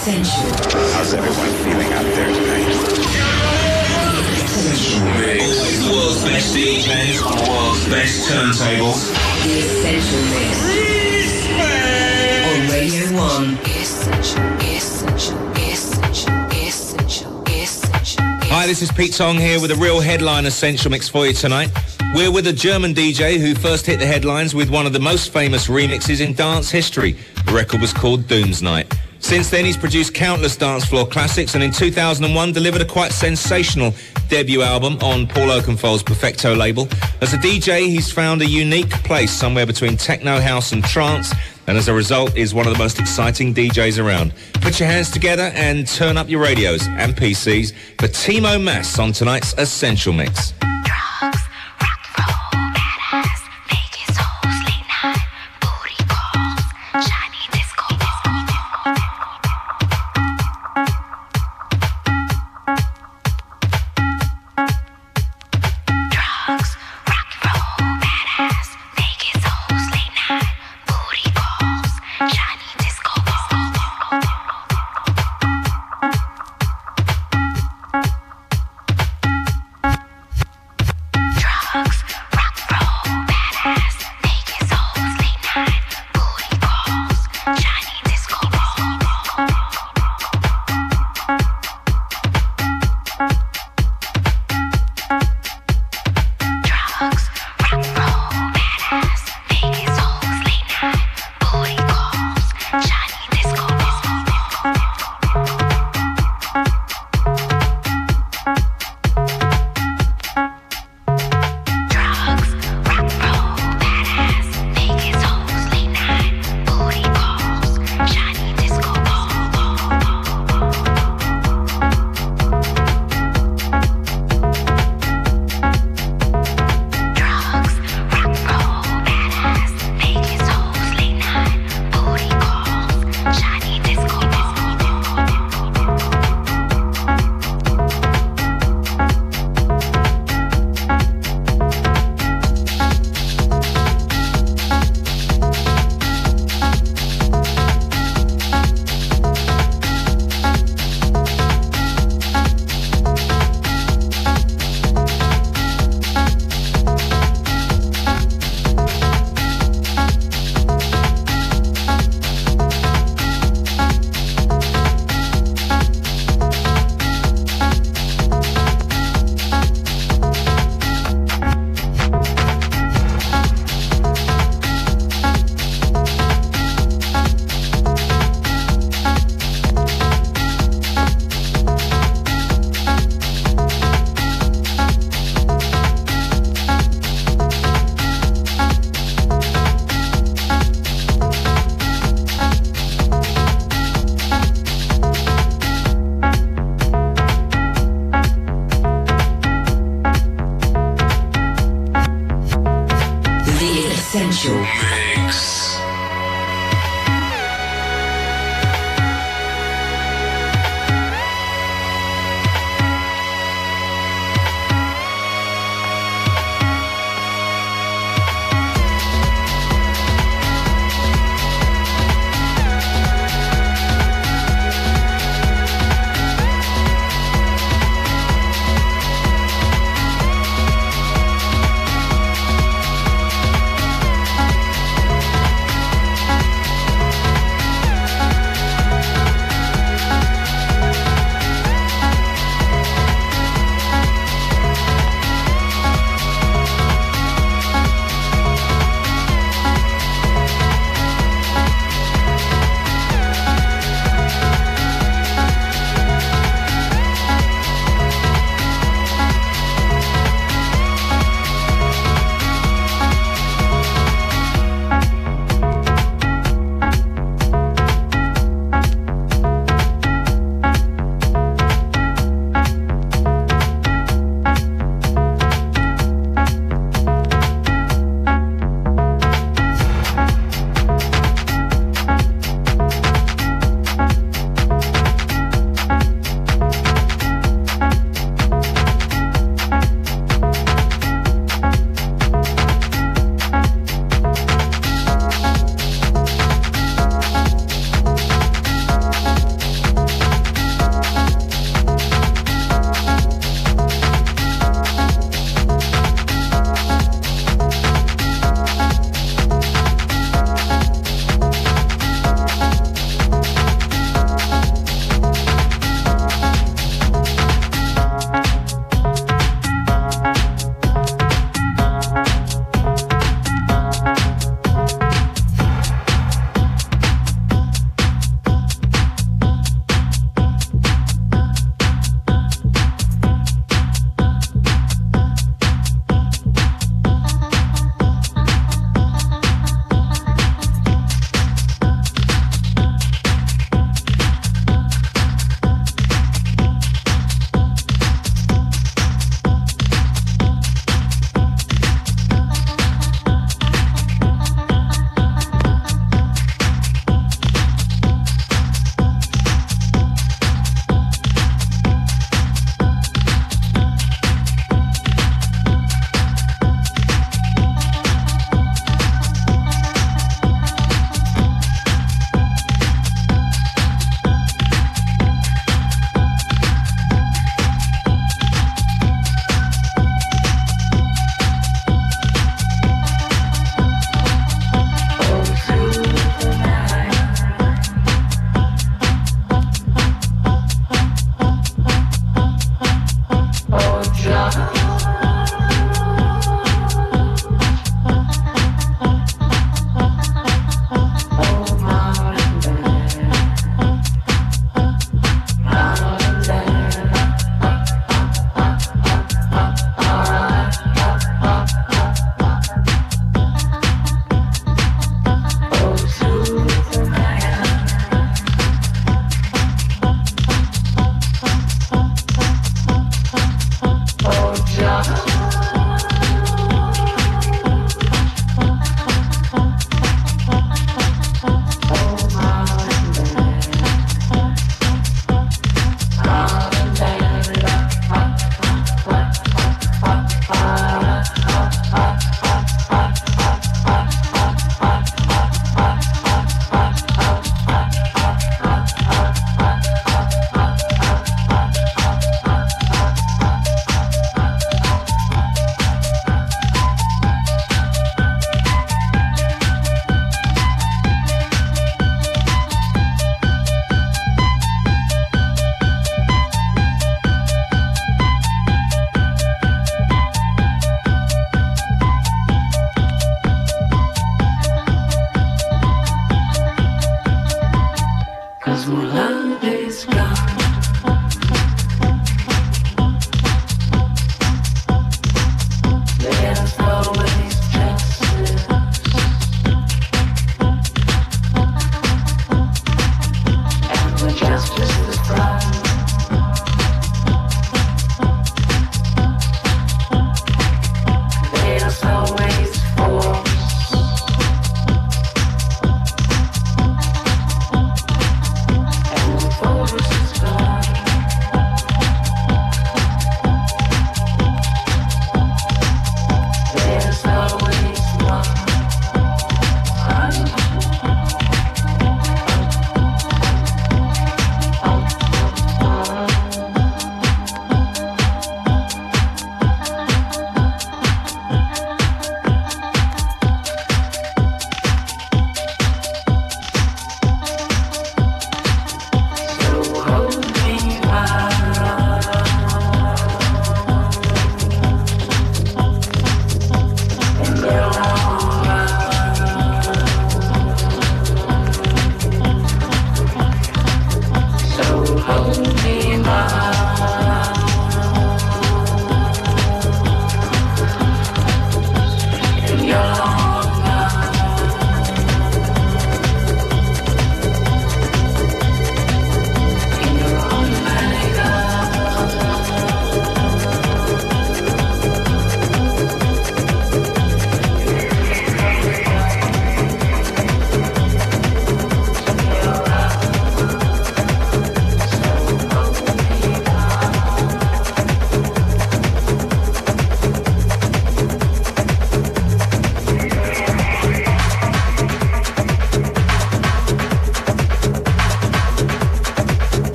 Essential. How's everyone feeling out there tonight? Essential. Mix. The world's best DJs on the world's best turntables. The Essential Mix. On Radio 1. Essential, essential, essential, essential, essential. Hi, this is Pete Tong here with a real headline essential mix for you tonight. We're with a German DJ who first hit the headlines with one of the most famous remixes in dance history. The record was called Dooms Night. Since then, he's produced countless dance floor classics and in 2001 delivered a quite sensational debut album on Paul Oakenfold's Perfecto label. As a DJ, he's found a unique place somewhere between techno, house and trance and as a result is one of the most exciting DJs around. Put your hands together and turn up your radios and PCs for Timo Maas on tonight's Essential Mix.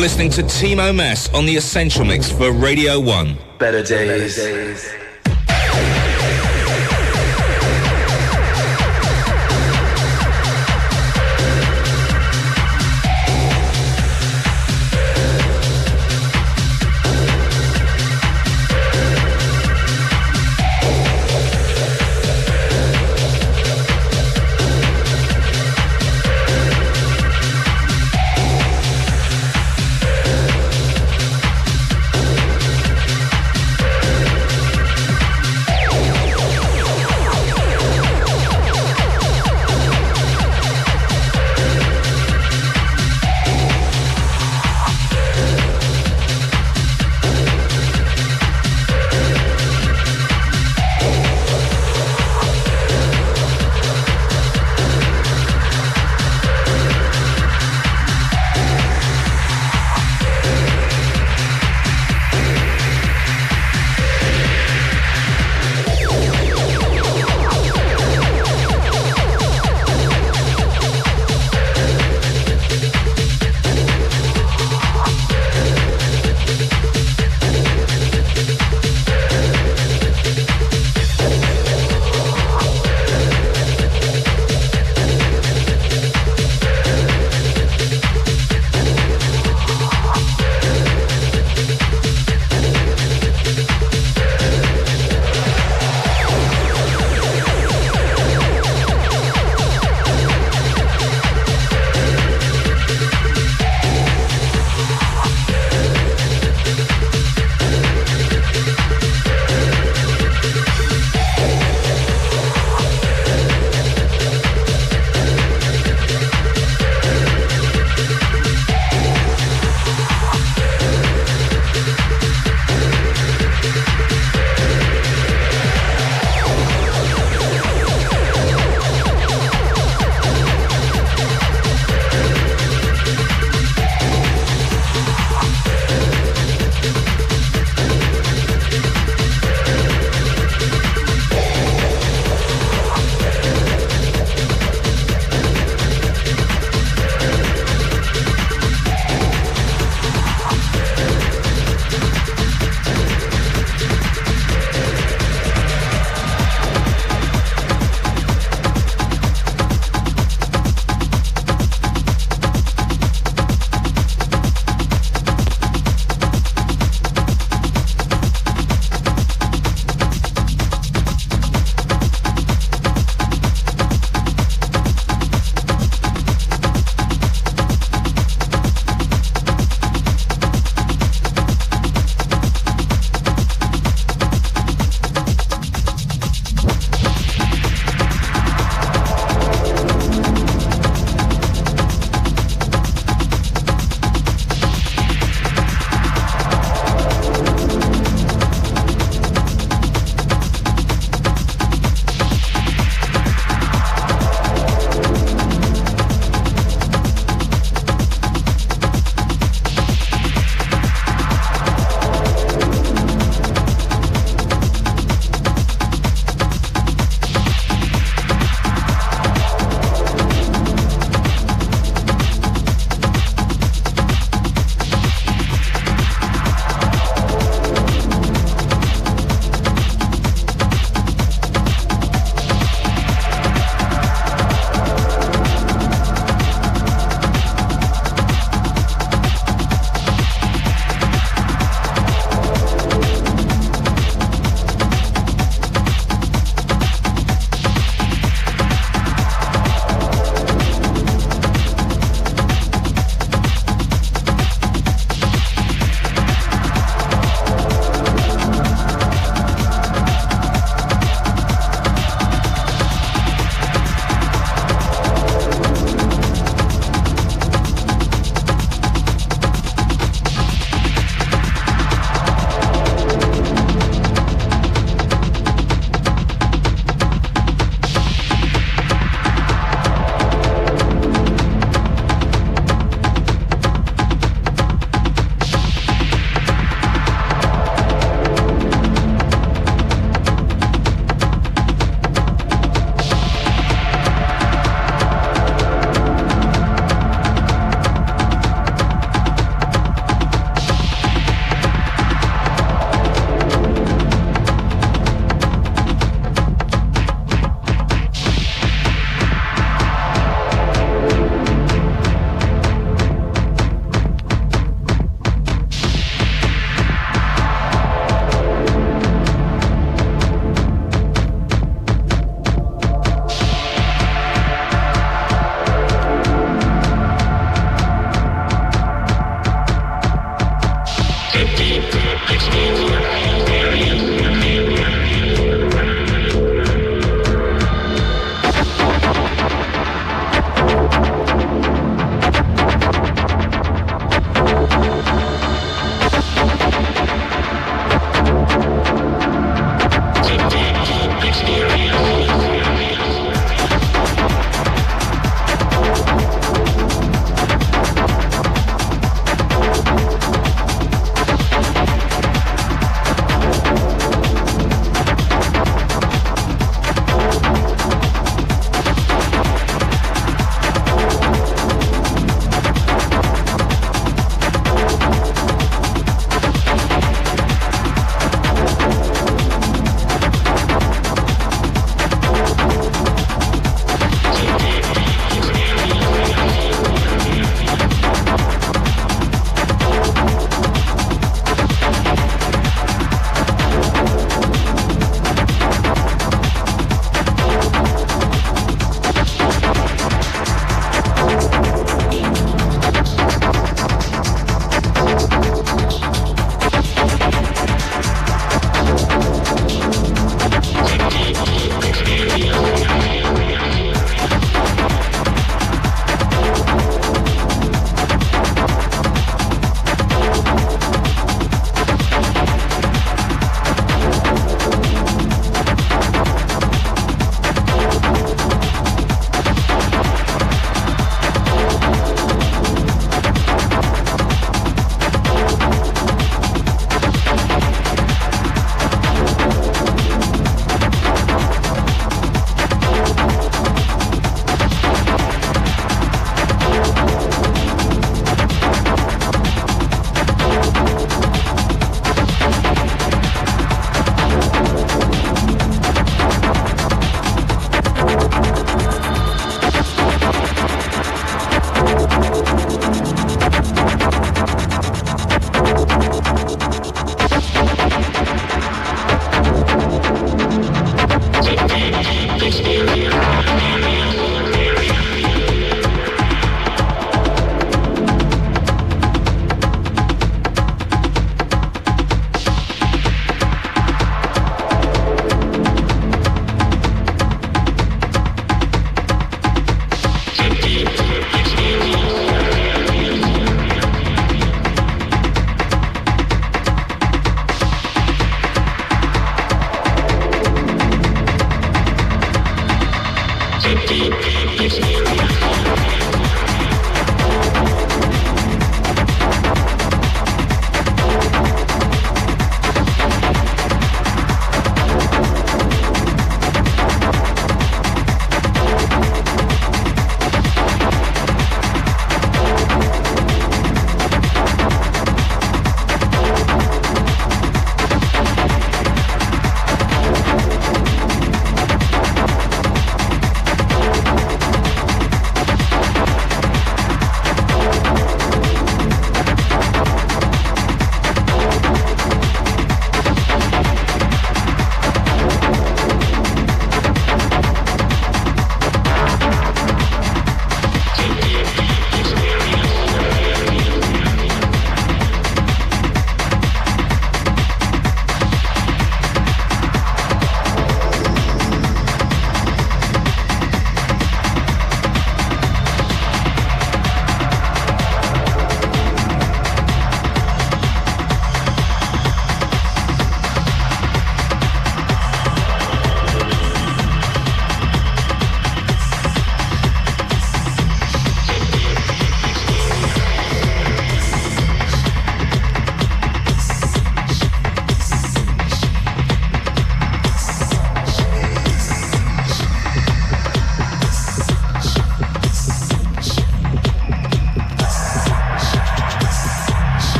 You're listening to Timo Maas on the Essential Mix for Radio 1. Better days. You're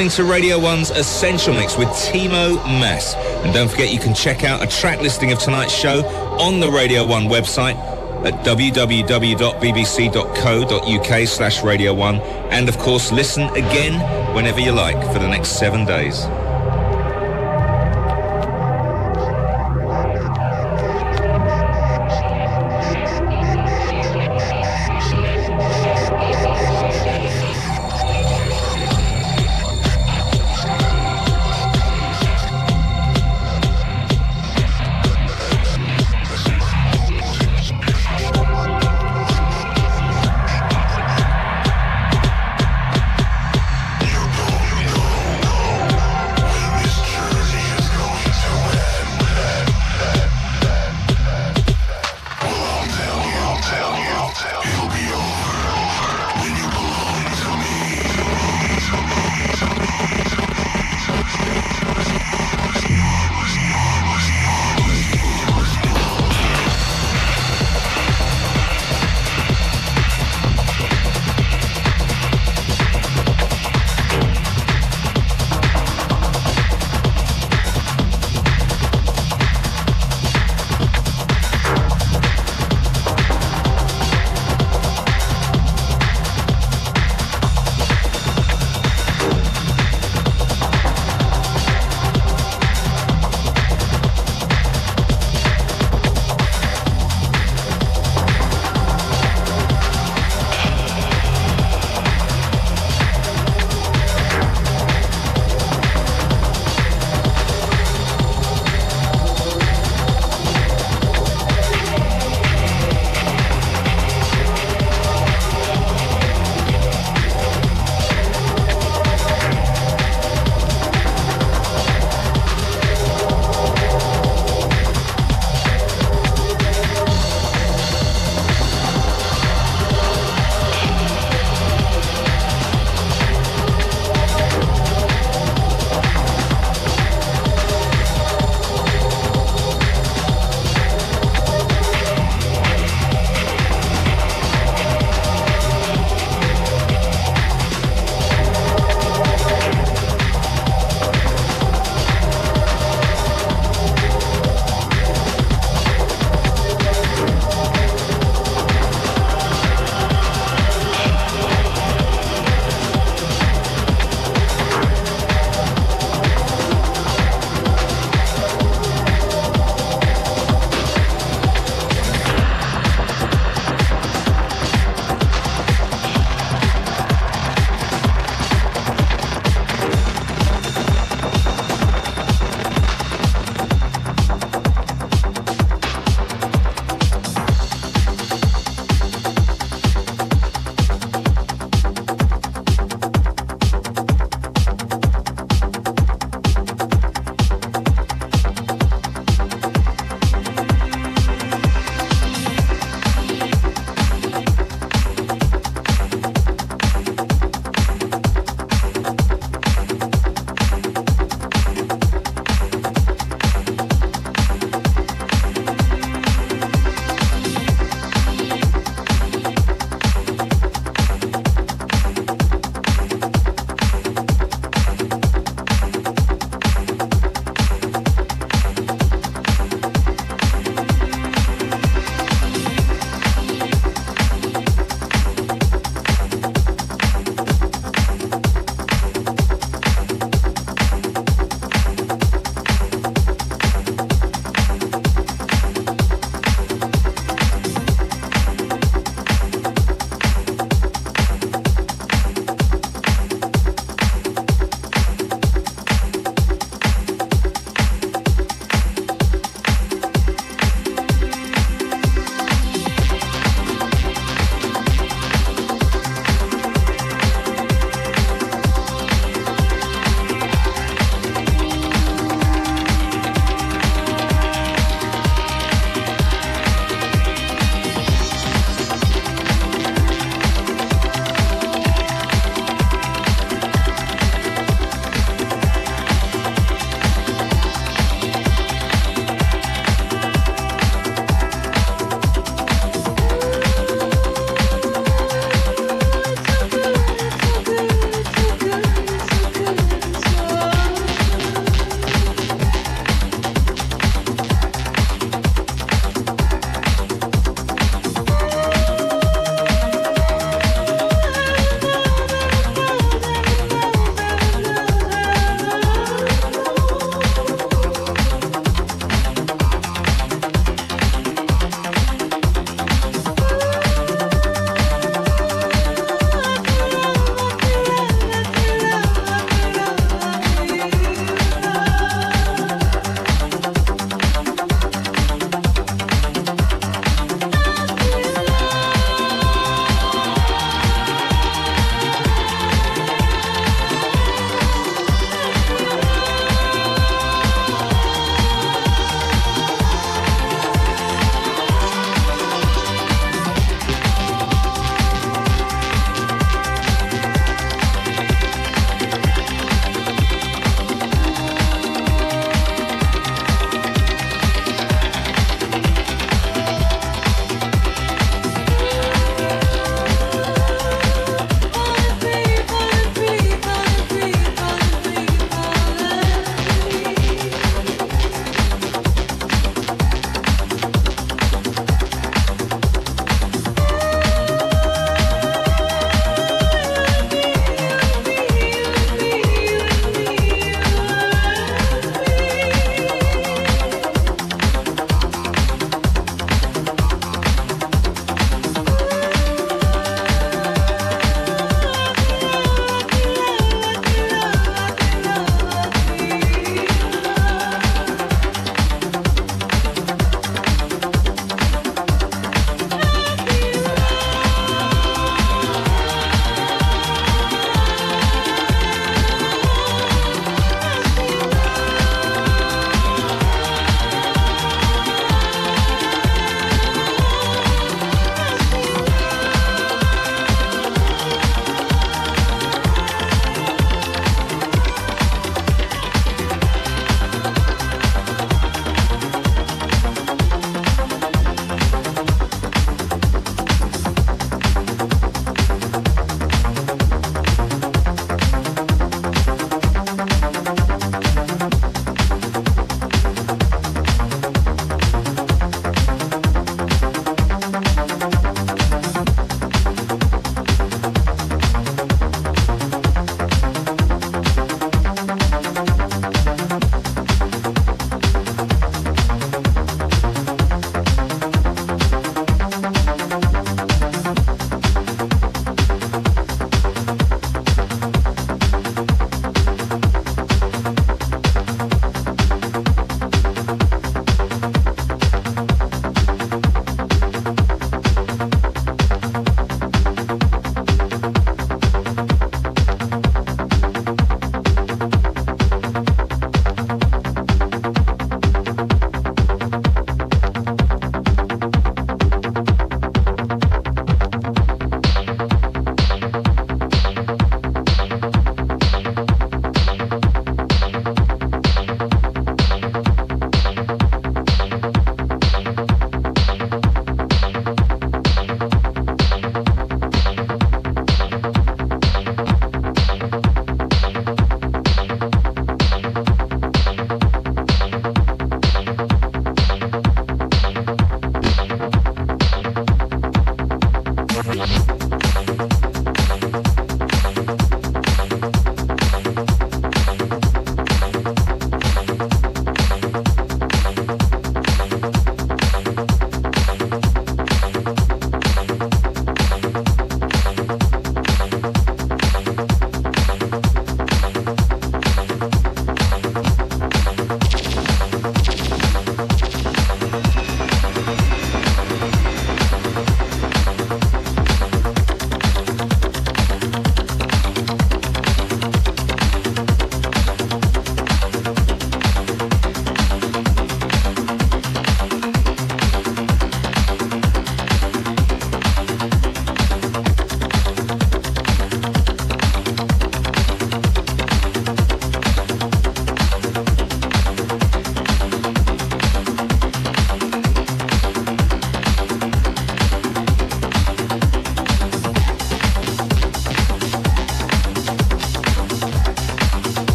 listening to Radio 1's Essential Mix with Timo Maas. And don't forget you can check out a track listing of tonight's show on the Radio 1 website at www.bbc.co.uk slash Radio 1 and of course listen again whenever you like for the next seven days.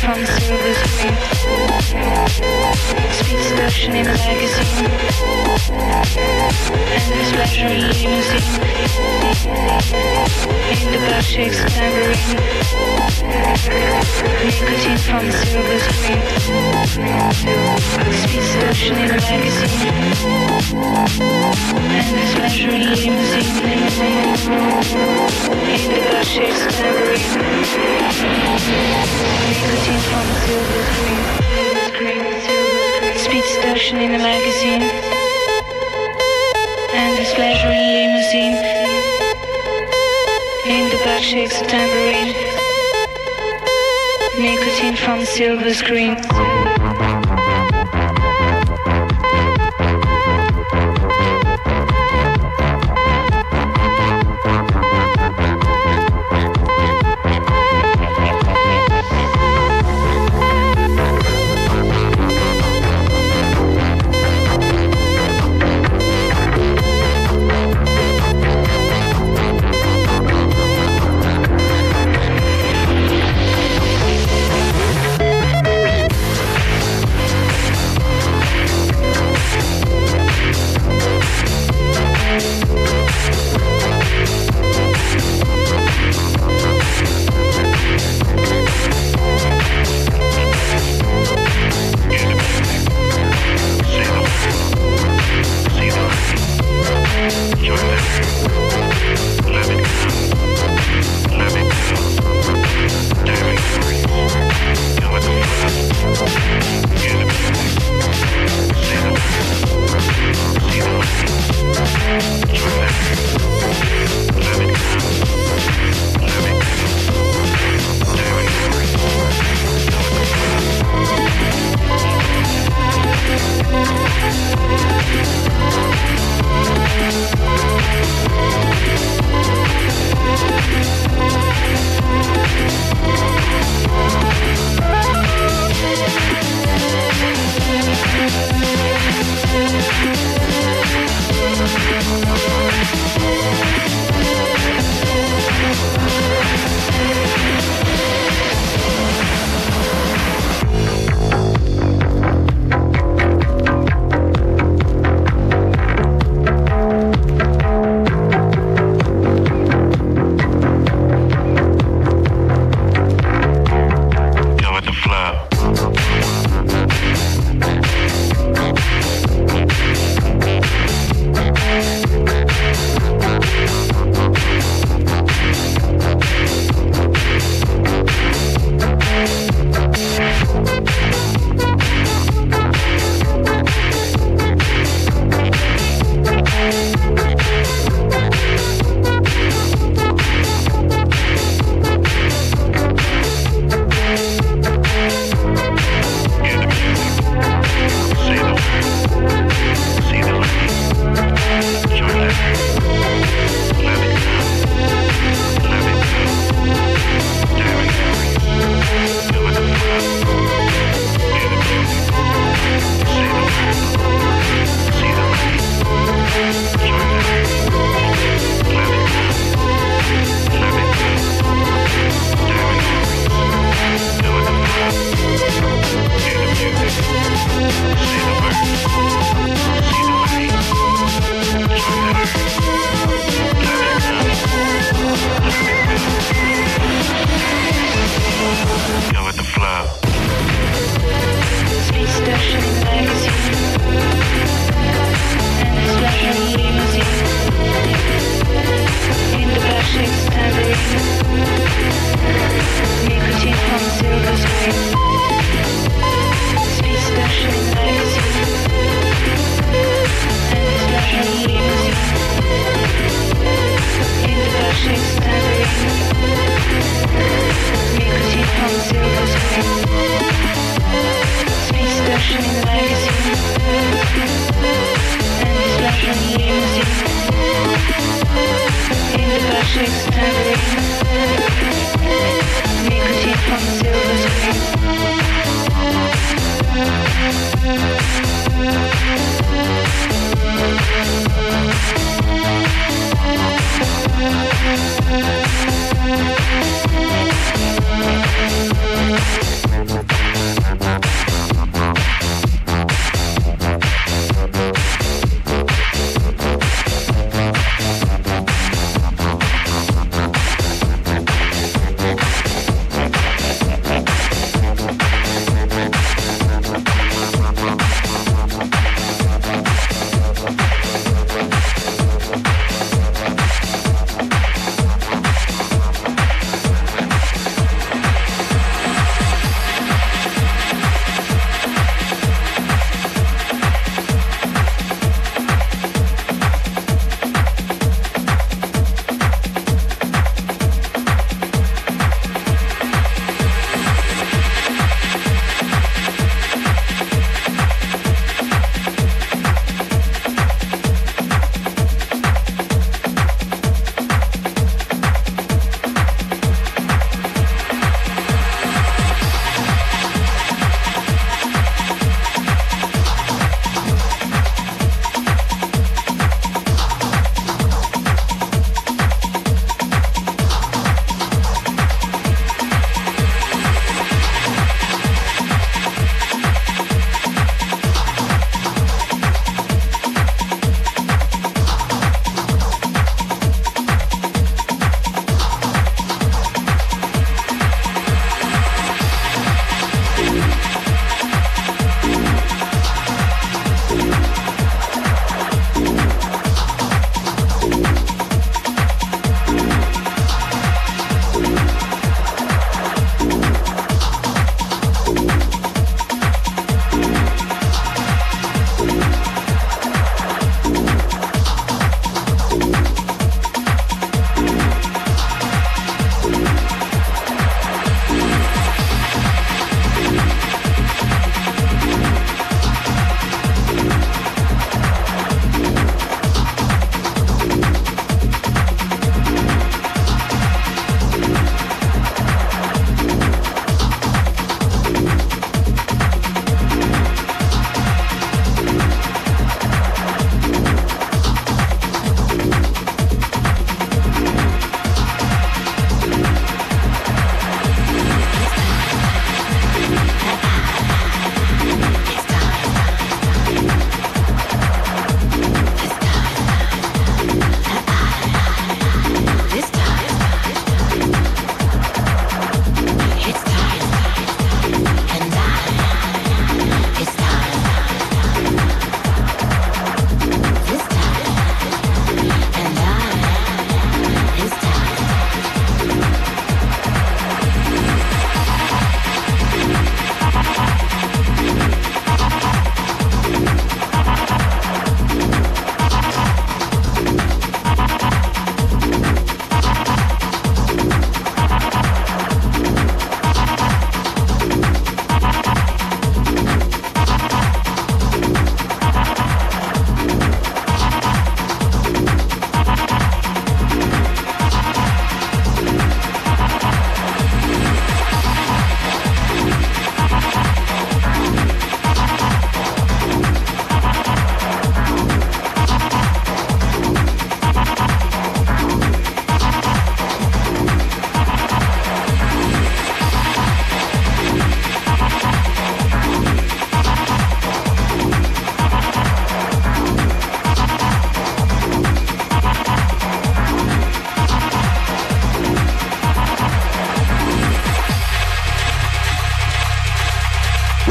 From silver screen Seduction in a magazine. Endless pleasure in limousine. In the butt shakes tambourine. Nicotine from the silver screen Sweet seduction in a magazine. Endless pleasure in limousine. In the butt shakes tambourine. Nicotine from the silver screen Seduction in a magazine. Endless pleasure in limousine. In the butt shakes tambourine. Nicotine from silver screen.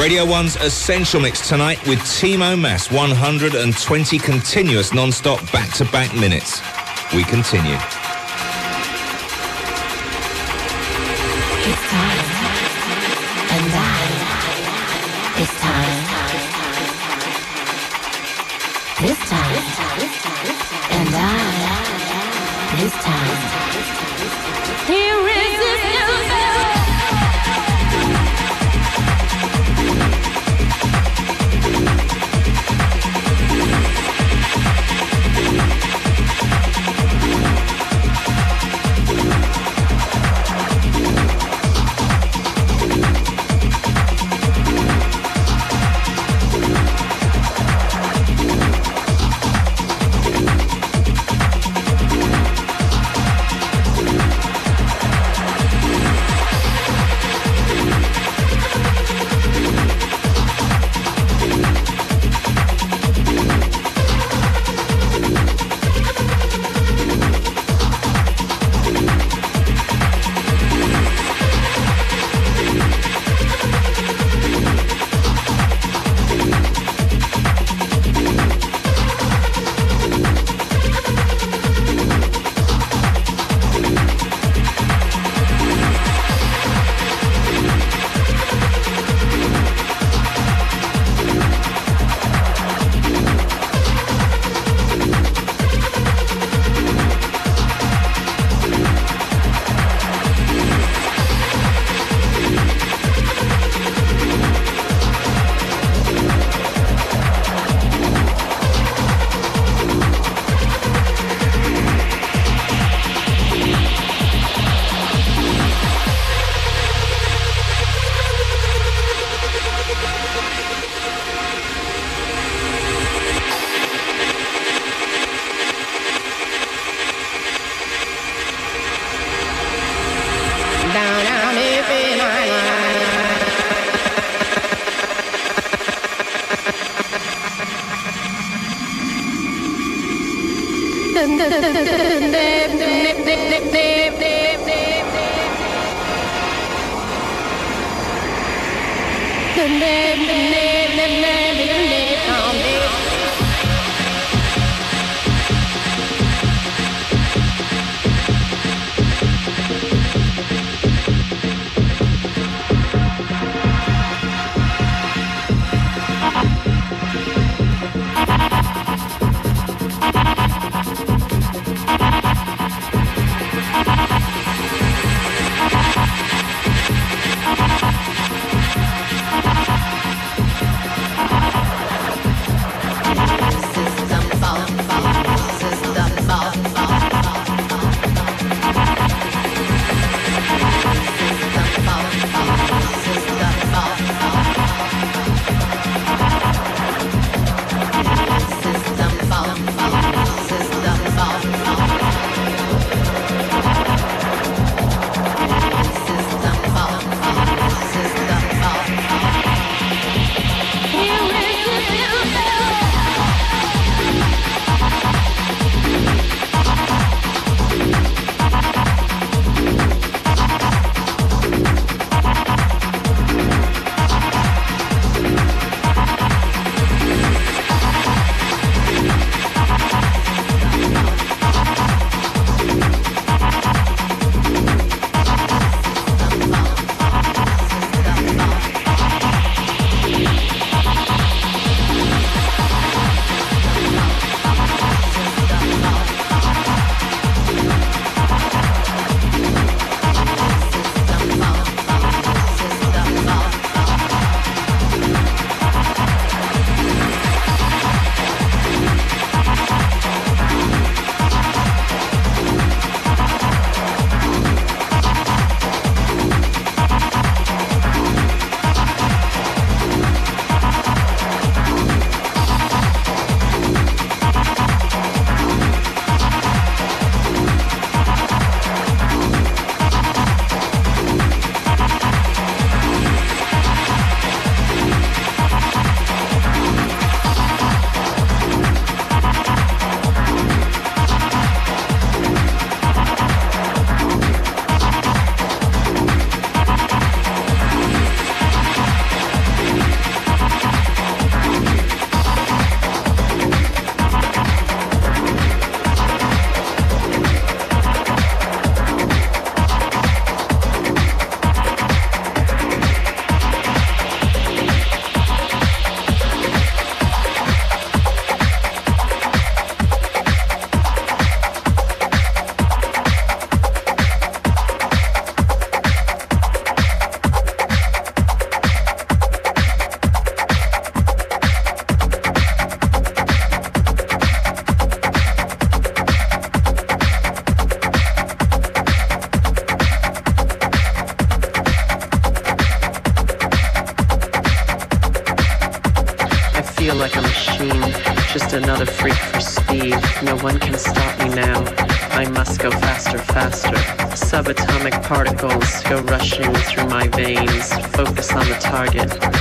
Radio 1's Essential Mix tonight with Timo Maas, 120 continuous non-stop back-to-back minutes. We continue. 对，对，对，对，对，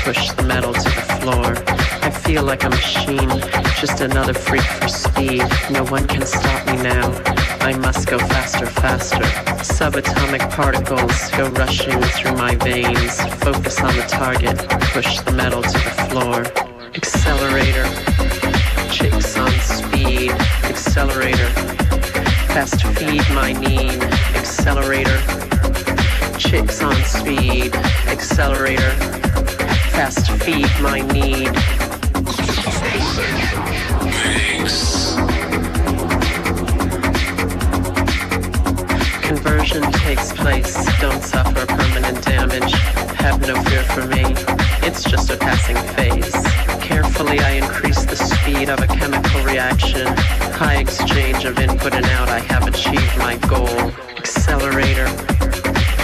push the metal to the floor. I feel like a machine, just another freak for speed. No one can stop me now. I must go faster, faster. Subatomic particles go rushing through my veins. Focus on the target, push the metal to the floor. Accelerator, chicks on speed. Accelerator, fast feed my need. Accelerator, chicks on speed. Accelerator, fast feed my need. Conversion takes place, don't suffer permanent damage. Have no fear for me, it's just a passing phase. Carefully, I increase the speed of a chemical reaction. High exchange of input and out, I have achieved my goal. Accelerator,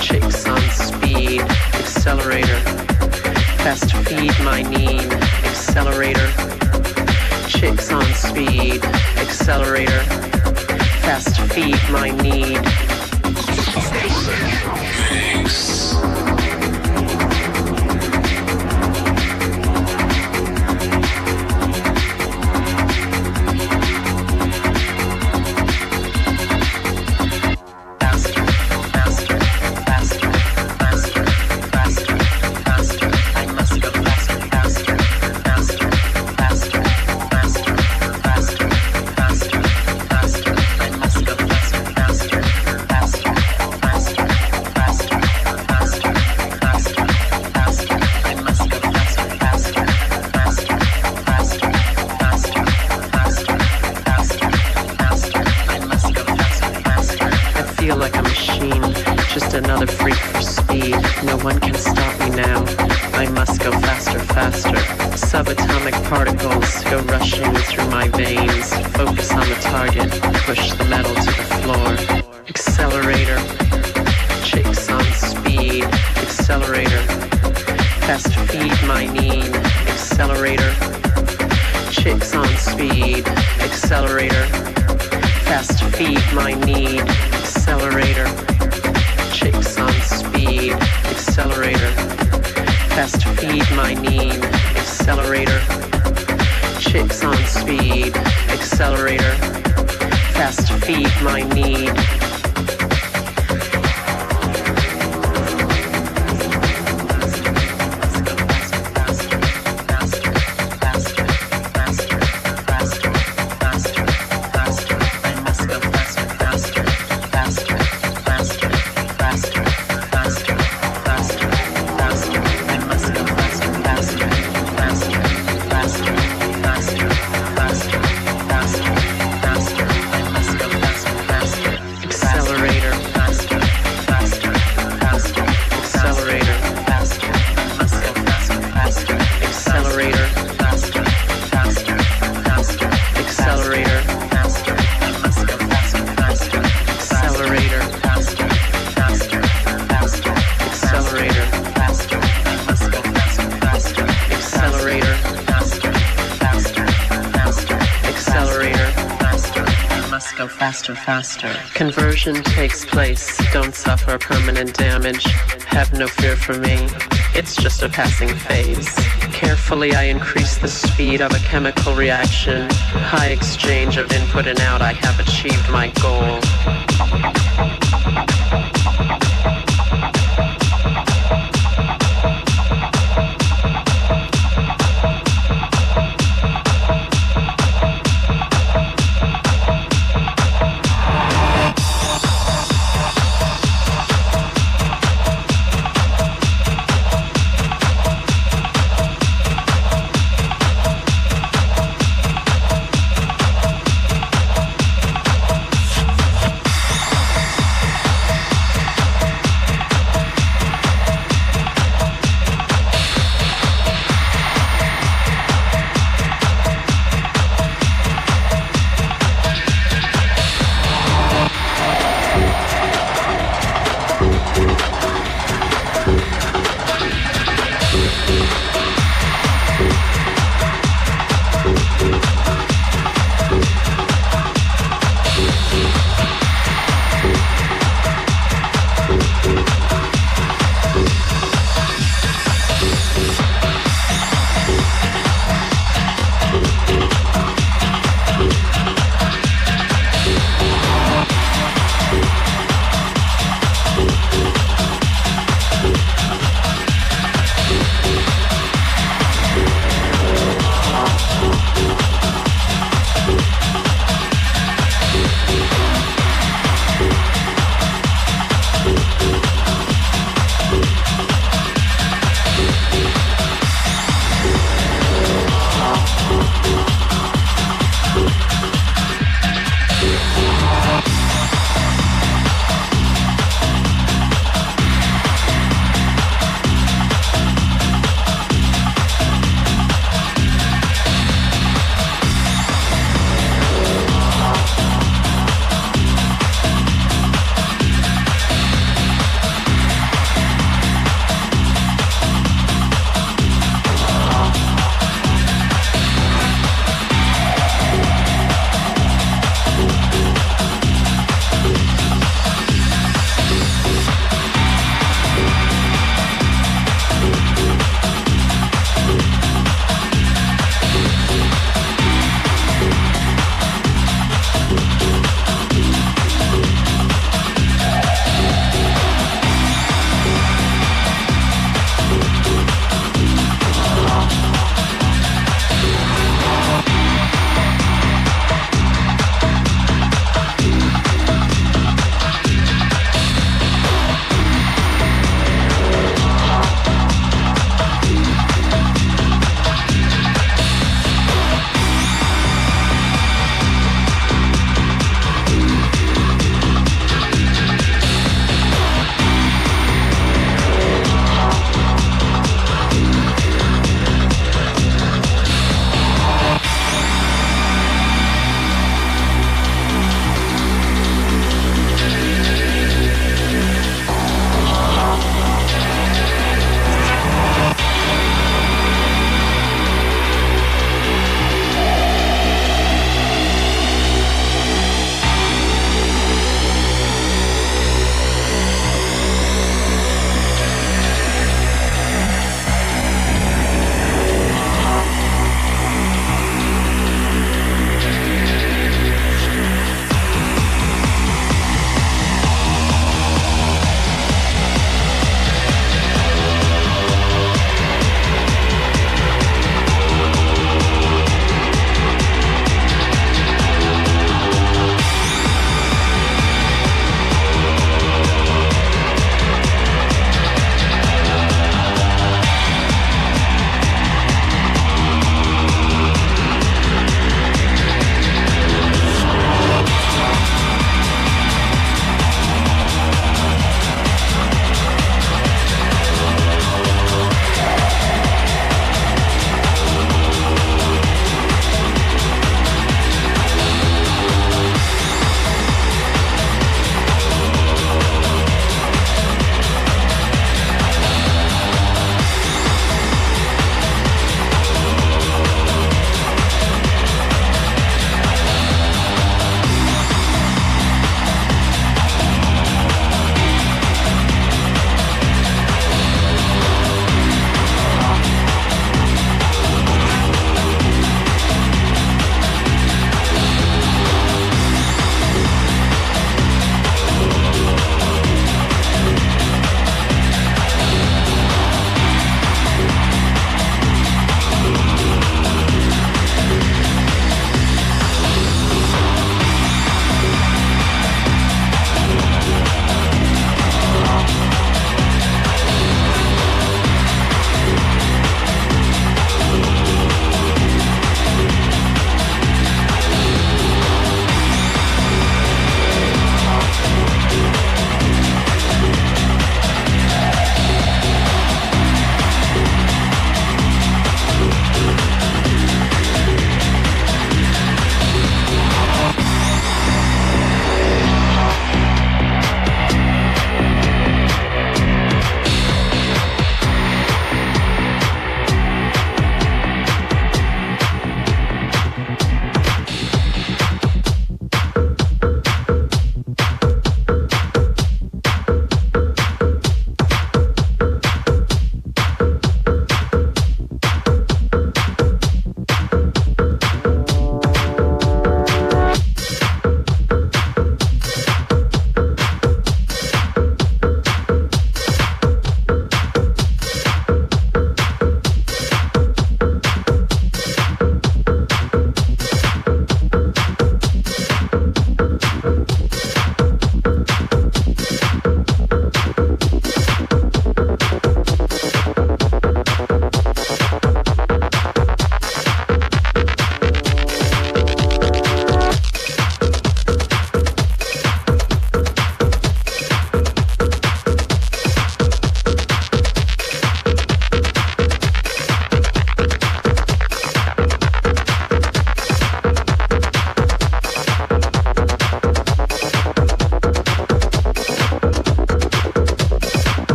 chicks on speed. Accelerator, fast feed my need. Accelerator, chicks on speed. Accelerator, fast feed my need. faster. Conversion takes place. Don't suffer permanent damage. Have no fear for me. It's just a passing phase. Carefully, I increase the speed of a chemical reaction. High exchange of input and out. I have achieved my goal.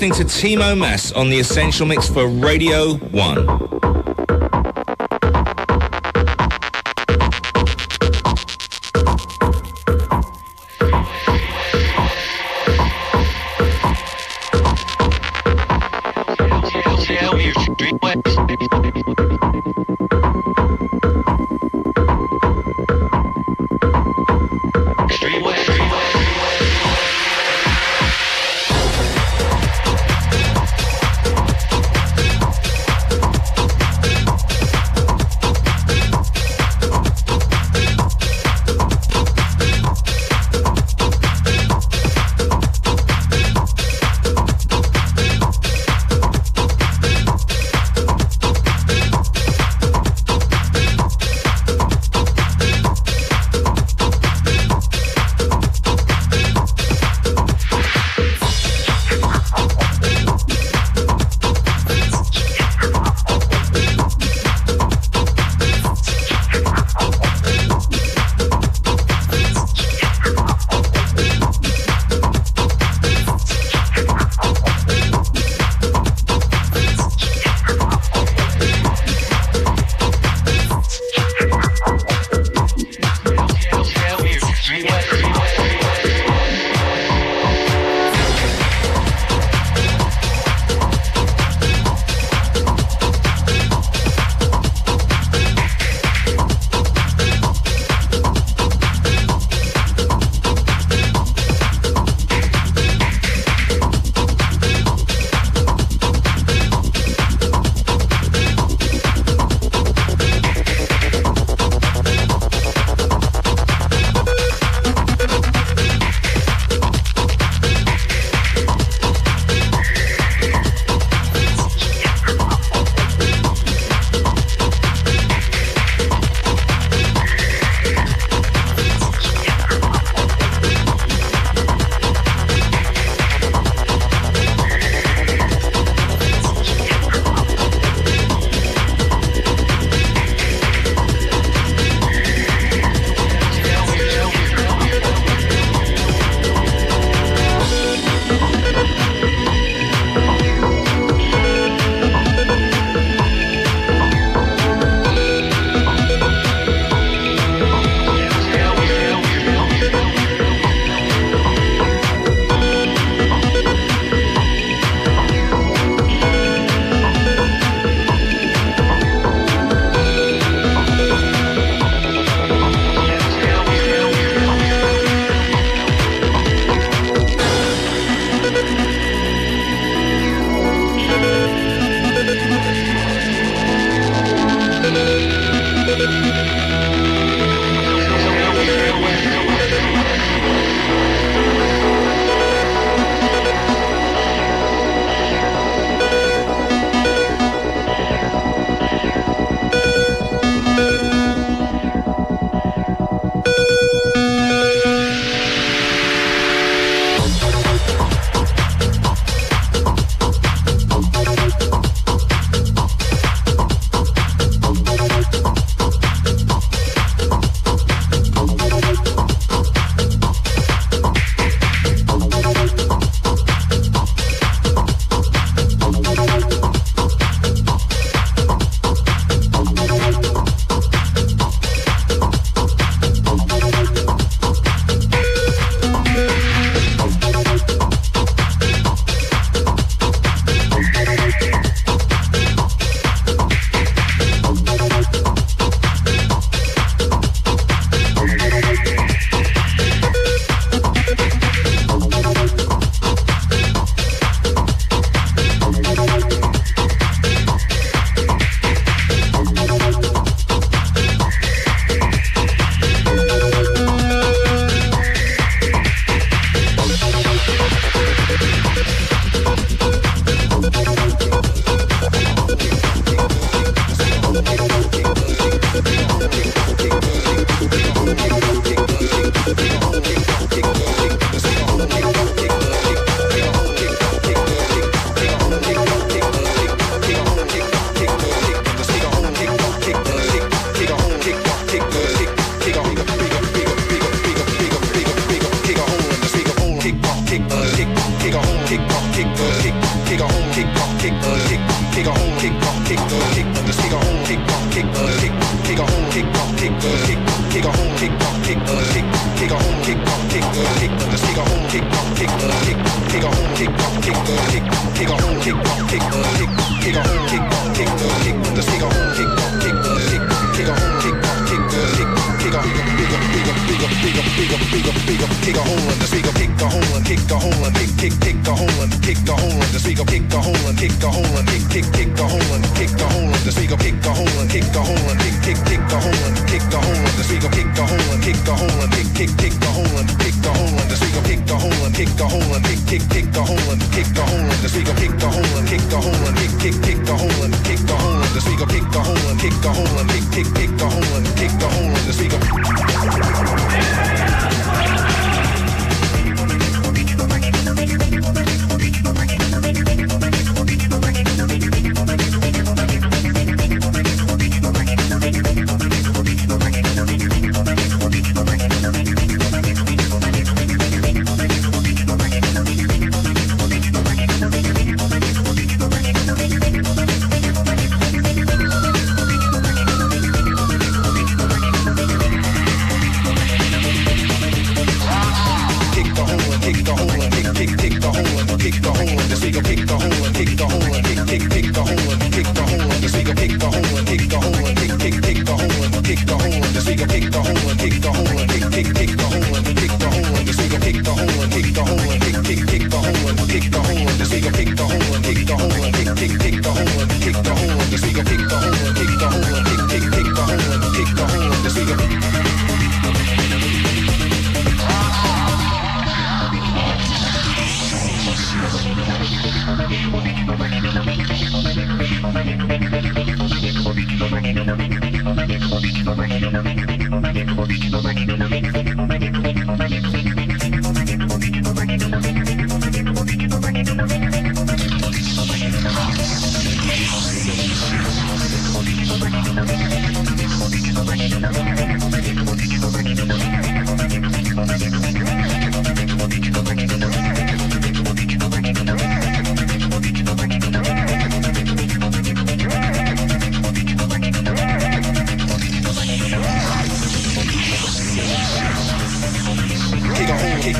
Listening to Timo Maas on the Essential Mix for Radio 1.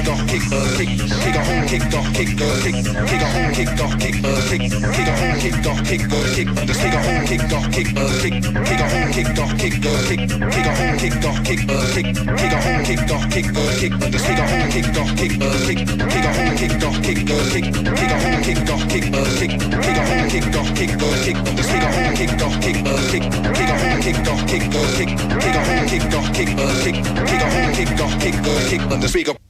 kick off, kick, kick, kick a hole, kick off, kick, kick, kick a hole, kick off, kick, kick, kick a hole, kick off, kick, kick, just kick a hole, kick off, kick, kick, kick a hole, kick off, kick, kick, kick a hole, kick off, kick, kick, kick a hole, kick off, kick, kick, just kick a hole, kick off, kick, kick, kick a hole, kick off, kick, kick, kick a hole, kick off, kick, kick, kick a hole, kick off, kick, kick, just kick a hole, kick off, kick, kick, kick a hole, kick off, kick, kick, kick a hole, kick off, kick, kick, kick a hole, kick off, kick, kick, the speaker.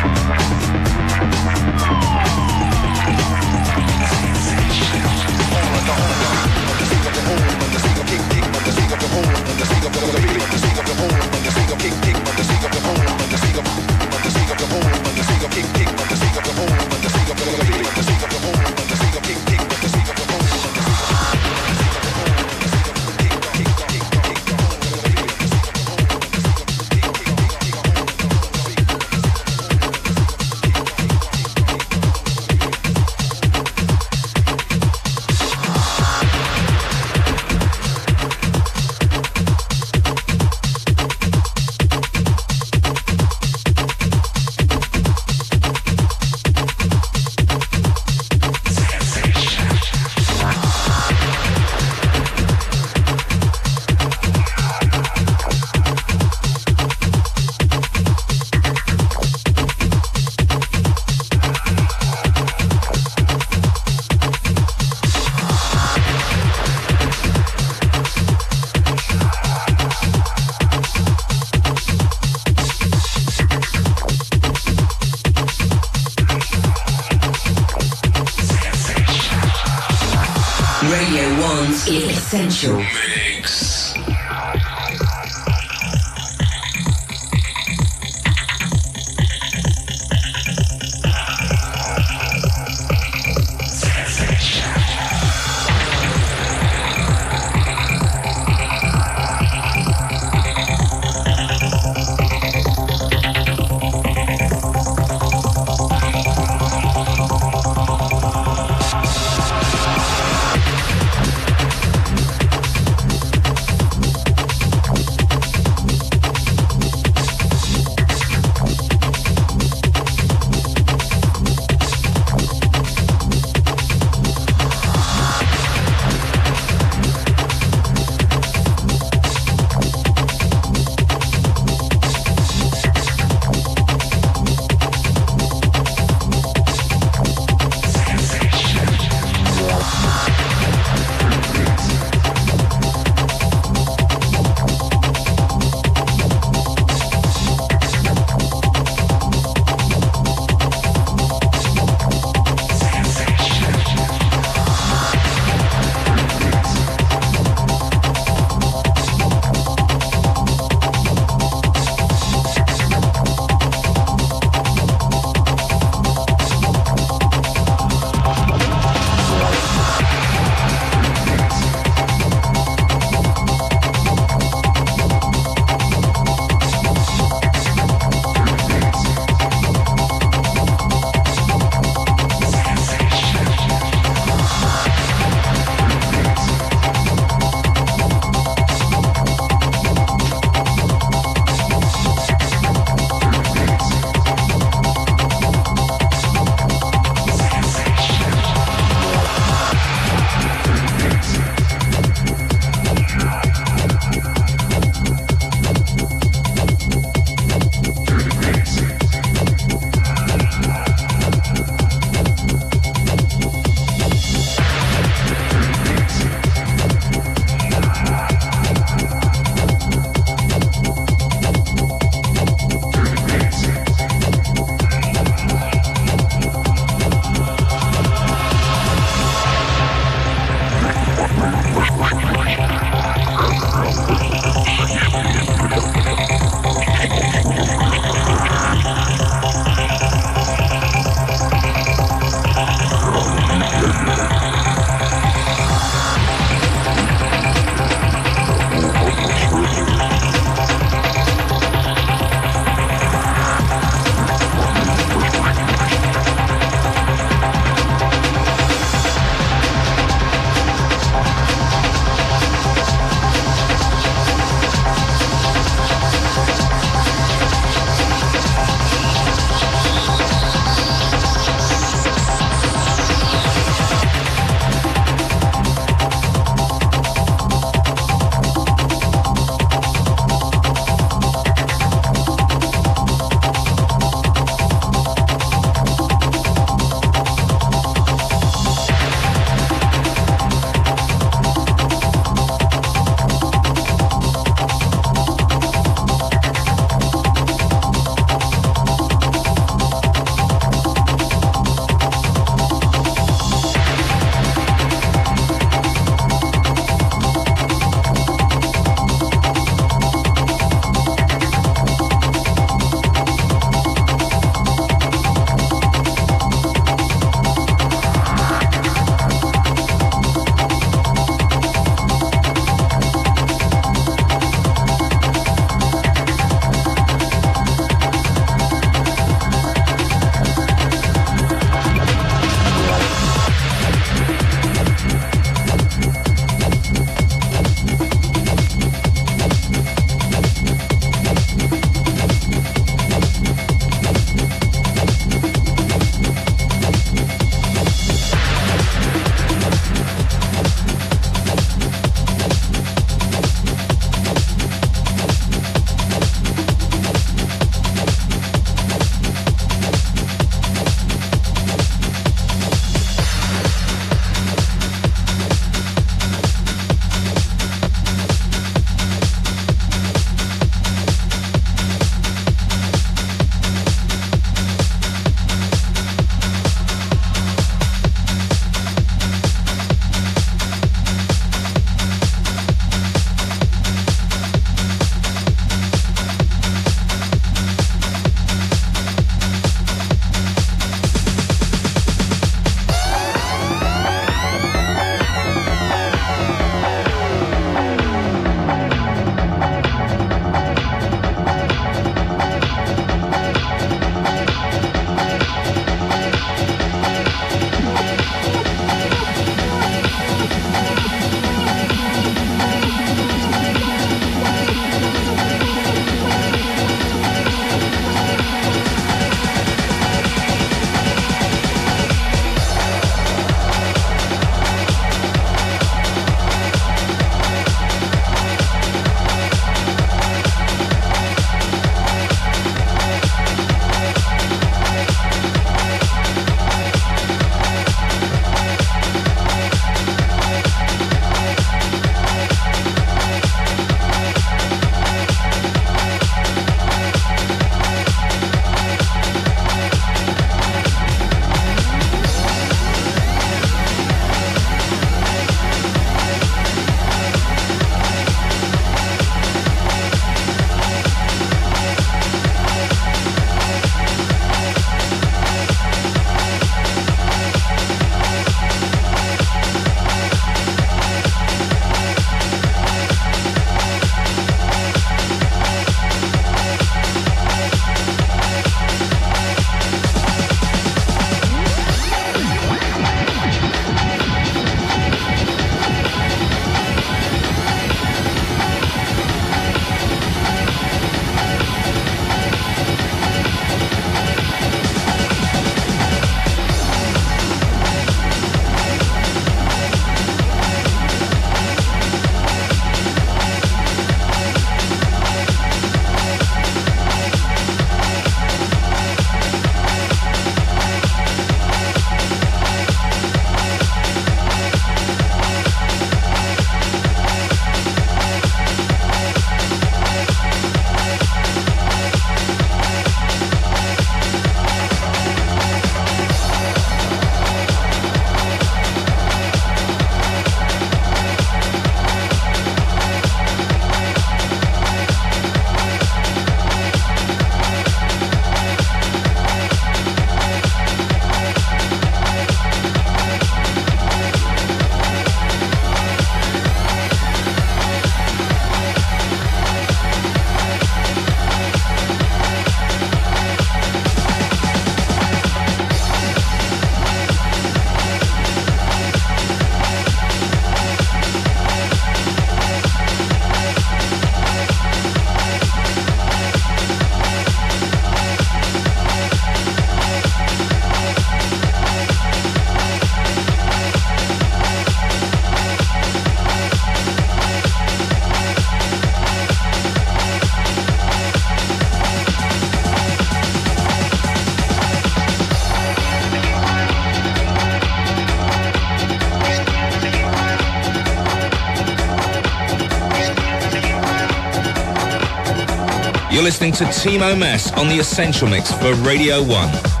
You're listening to Timo Maas on the Essential Mix for Radio 1.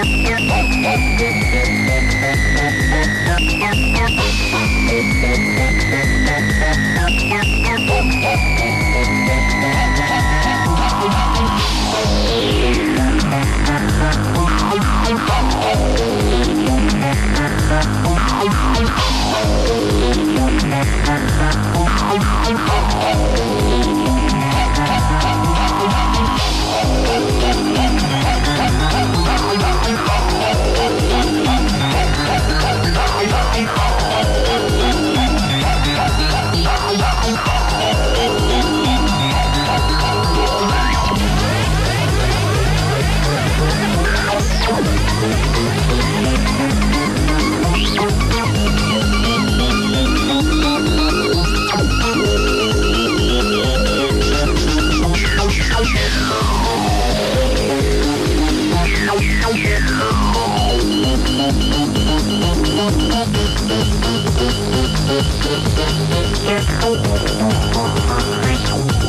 Oh, Thank you.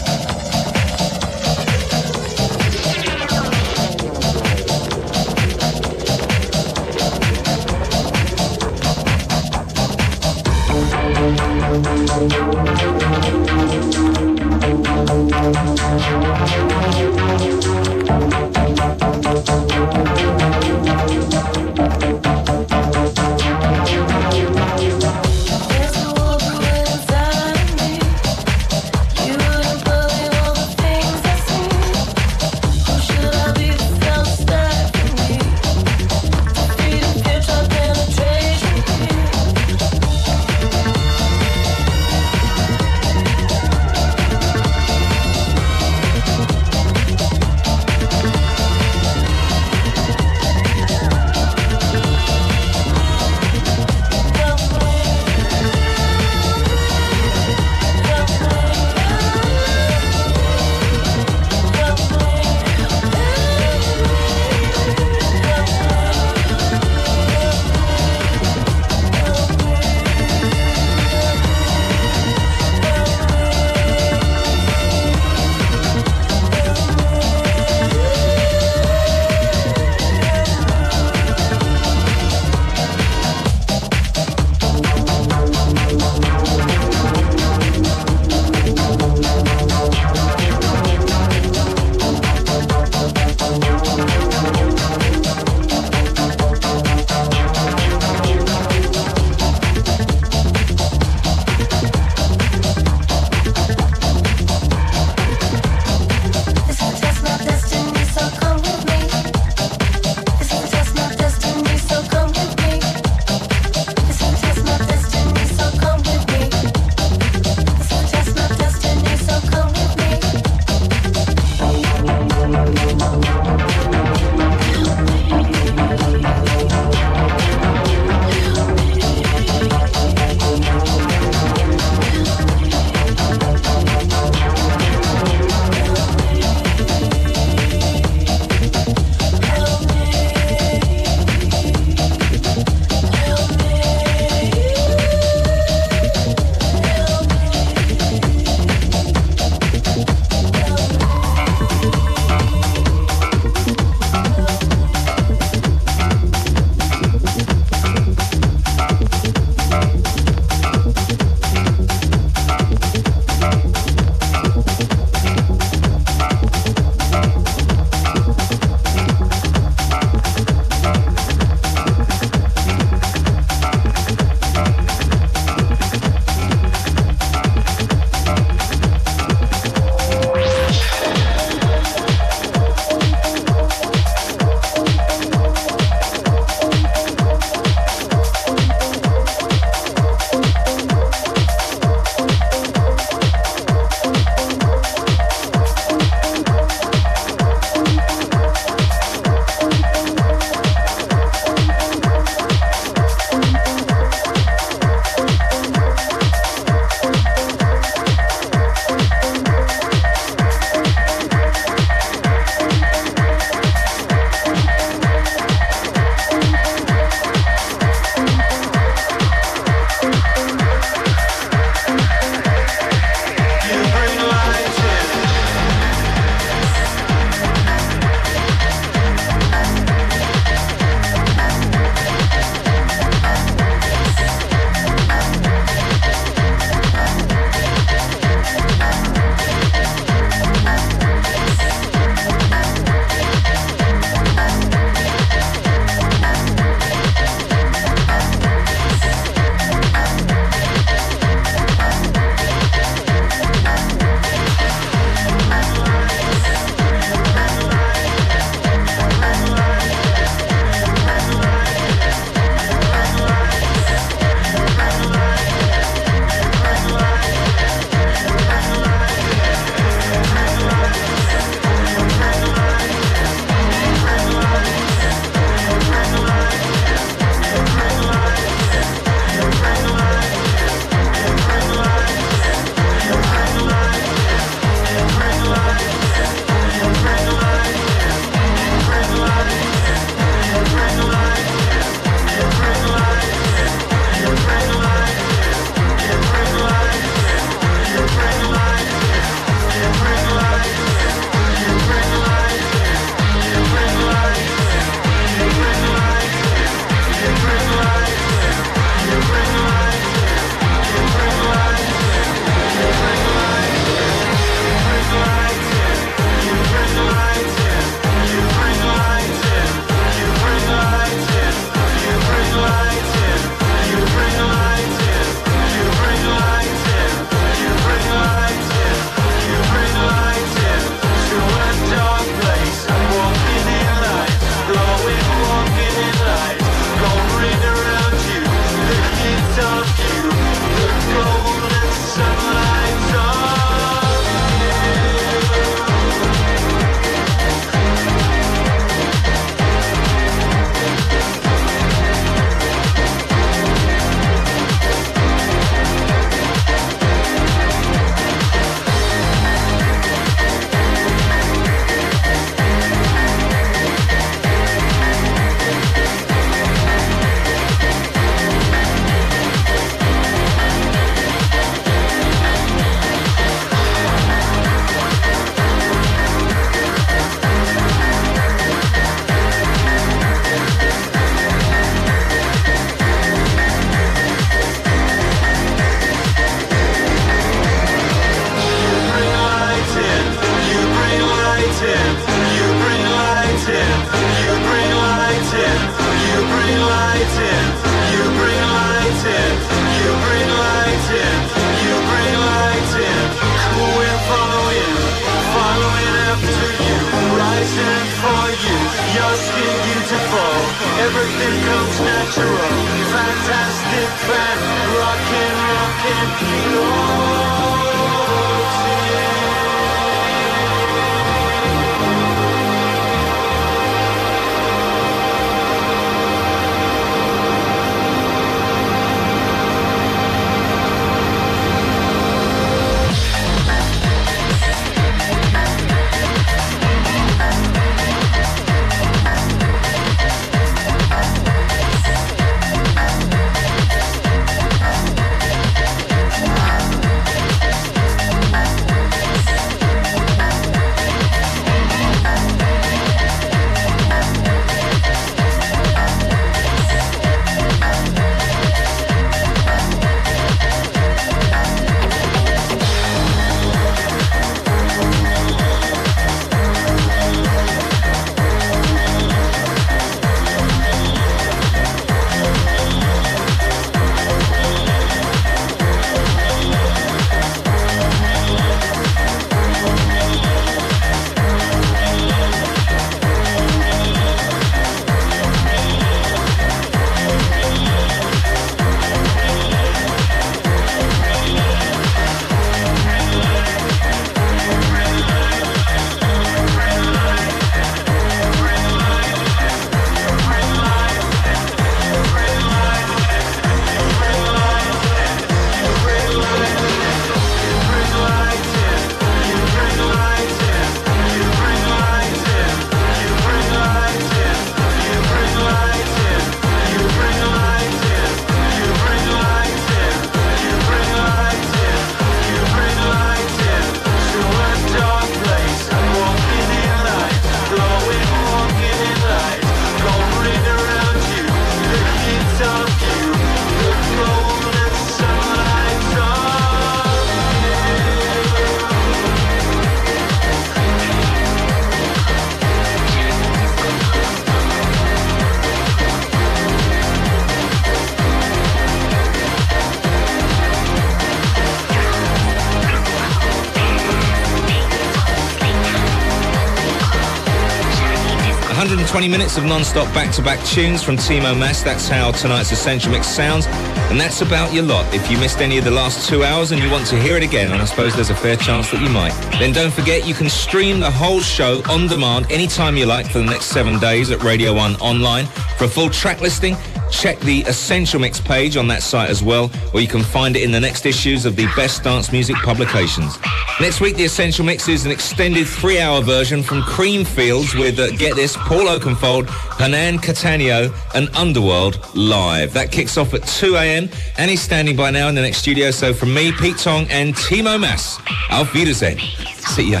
Minutes of non-stop back-to-back tunes from Timo Maas. That's how tonight's Essential Mix sounds. And that's about your lot. If you missed any of the last two hours and you want to hear it again, and I suppose there's a fair chance that you might, then don't forget you can stream the whole show on demand anytime you like for the next seven days at Radio 1 online. For a full track listing, check the Essential Mix page on that site as well, or you can find it in the next issues of the Best Dance Music publications. Next week, the Essential Mix is an extended three-hour version from Creamfields with, uh, get this, Paul Oakenfold, Hernan Cattaneo, and Underworld live. That kicks off at 2 a.m. and he's standing by now in the next studio. So from me, Pete Tong, and Timo Maas, auf Wiedersehen. See ya.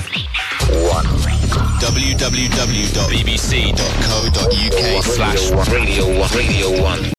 www.bbc.co.uk slash radio 1 radio 1